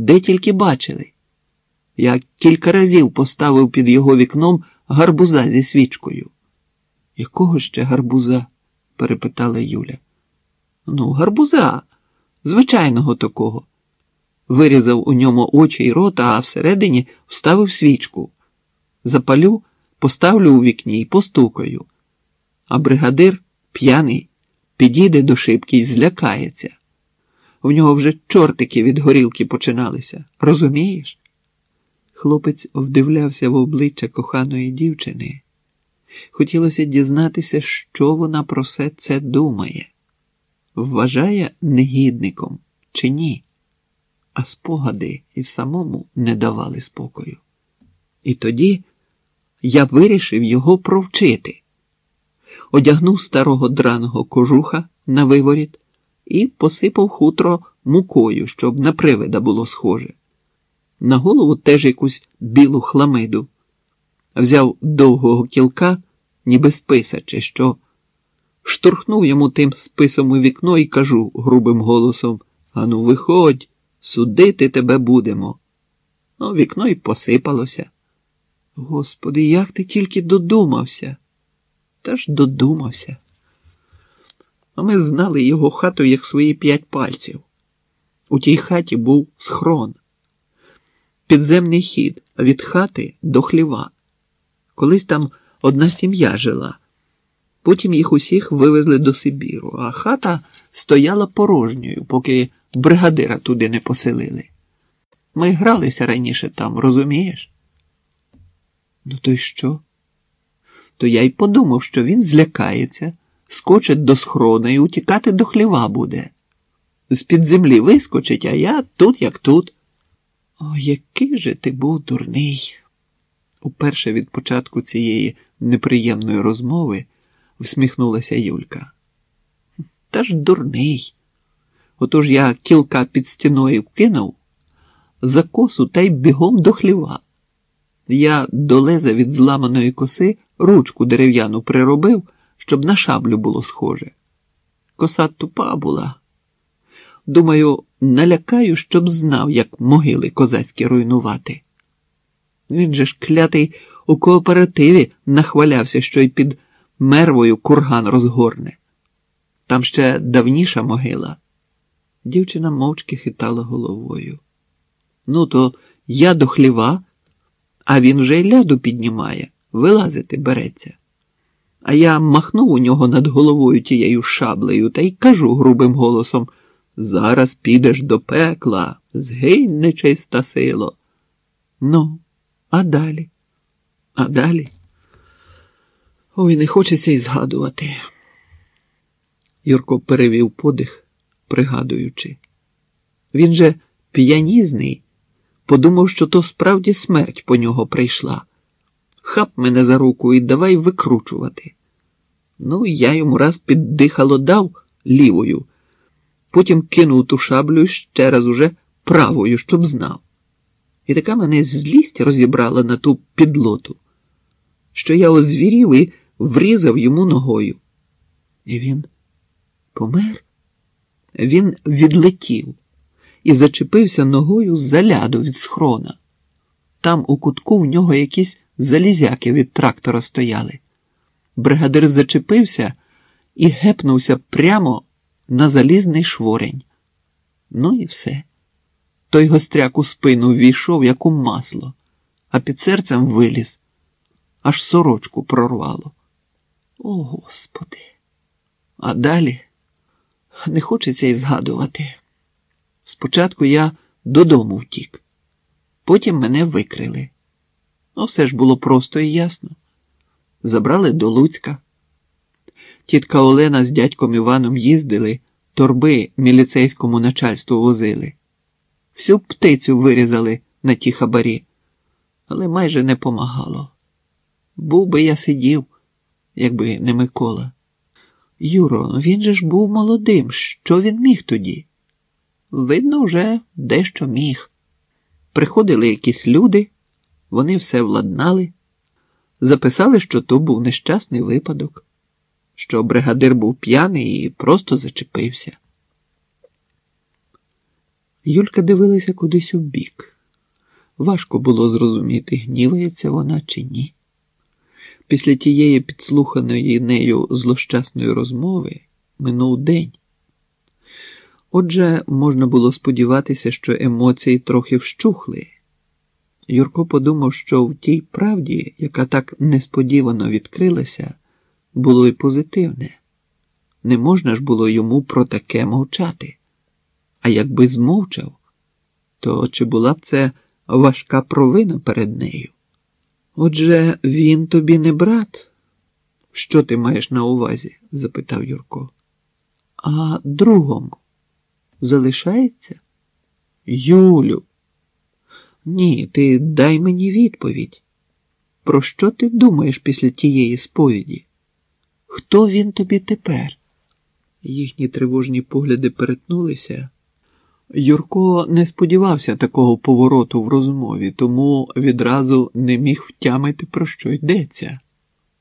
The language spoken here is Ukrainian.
де тільки бачили. Я кілька разів поставив під його вікном гарбуза зі свічкою. Якого ще гарбуза? перепитала Юля. Ну, гарбуза, звичайного такого. Вирізав у ньому очі й рота, а всередині вставив свічку. Запалю, поставлю у вікні і постукаю. А бригадир, п'яний, підійде до шибки і злякається. В нього вже чортики від горілки починалися. Розумієш? Хлопець вдивлявся в обличчя коханої дівчини. Хотілося дізнатися, що вона про все це думає, вважає негідником чи ні, а спогади і самому не давали спокою. І тоді я вирішив його провчити, одягнув старого драного кожуха на виворіт і посипав хутро мукою, щоб на привида було схоже. На голову теж якусь білу хламиду. Взяв довгого кілка, ніби списа, чи що, штурхнув йому тим списом у вікно і кажу грубим голосом Ану, виходь, судити тебе будемо. Ну, вікно й посипалося. Господи, як ти тільки додумався? Та ж додумався. А ми знали його хату як свої п'ять пальців. У тій хаті був схрон, підземний хід від хати до хліва. Колись там одна сім'я жила. Потім їх усіх вивезли до Сибіру, а хата стояла порожньою, поки бригадира туди не поселили. Ми гралися раніше там, розумієш? Ну, то й що? То я й подумав, що він злякається, скочить до схрона і утікати до хліва буде. З-під землі вискочить, а я тут, як тут. О, який же ти був дурний. Уперше від початку цієї неприємної розмови всміхнулася Юлька. Та ж дурний. Отож я кілка під стіною кинув за косу та й бігом до хліва. Я до леза від зламаної коси ручку дерев'яну приробив, щоб на шаблю було схоже. Коса тупа була. Думаю, налякаю, щоб знав, як могили козацькі руйнувати. Він же ж клятий у кооперативі нахвалявся, що й під мервою курган розгорне. Там ще давніша могила. Дівчина мовчки хитала головою. Ну, то я до хліва, а він вже й ляду піднімає, вилазити береться. А я махнув у нього над головою тією шаблею та й кажу грубим голосом Зараз підеш до пекла, згинь нечиста сило. Ну, а далі? А далі? Ой, не хочеться й згадувати. Юрко перевів подих, пригадуючи. Він же п'янізний, подумав, що то справді смерть по нього прийшла. Хап мене за руку і давай викручувати. Ну, я йому раз піддихало дав лівою, потім кинув ту шаблю ще раз уже правою, щоб знав. І така мене злість розібрала на ту підлоту, що я озвірів і врізав йому ногою. І він помер. Він відлетів і зачепився ногою за ляду від схрона. Там у кутку в нього якісь залізяки від трактора стояли. Бригадир зачепився і гепнувся прямо на залізний шворень. Ну і все. Той гостряк у спину ввійшов, як у масло, а під серцем виліз, аж сорочку прорвало. О, Господи! А далі не хочеться й згадувати. Спочатку я додому втік, потім мене викрили. Ну, все ж було просто і ясно. Забрали до Луцька. Тітка Олена з дядьком Іваном їздили, торби міліцейському начальству возили. Всю птицю вирізали на ті хабарі, але майже не помагало. Був би я сидів, якби не Микола. Юро, він же ж був молодим. Що він міг тоді? Видно, вже дещо міг. Приходили якісь люди, вони все владнали, записали, що то був нещасний випадок, що бригадир був п'яний і просто зачепився. Юлька дивилася кудись у бік. Важко було зрозуміти, гнівається вона чи ні. Після тієї підслуханої нею злощасної розмови минув день. Отже, можна було сподіватися, що емоції трохи вщухли. Юрко подумав, що в тій правді, яка так несподівано відкрилася, було й позитивне. Не можна ж було йому про таке мовчати. А якби змовчав, то чи була б це важка провина перед нею? Отже, він тобі не брат? Що ти маєш на увазі? запитав Юрко. А другом залишається? Юлю. Ні, ти дай мені відповідь. Про що ти думаєш після тієї сповіді? Хто він тобі тепер? Їхні тривожні погляди перетнулися. Юрко не сподівався такого повороту в розмові, тому відразу не міг втямити, про що йдеться.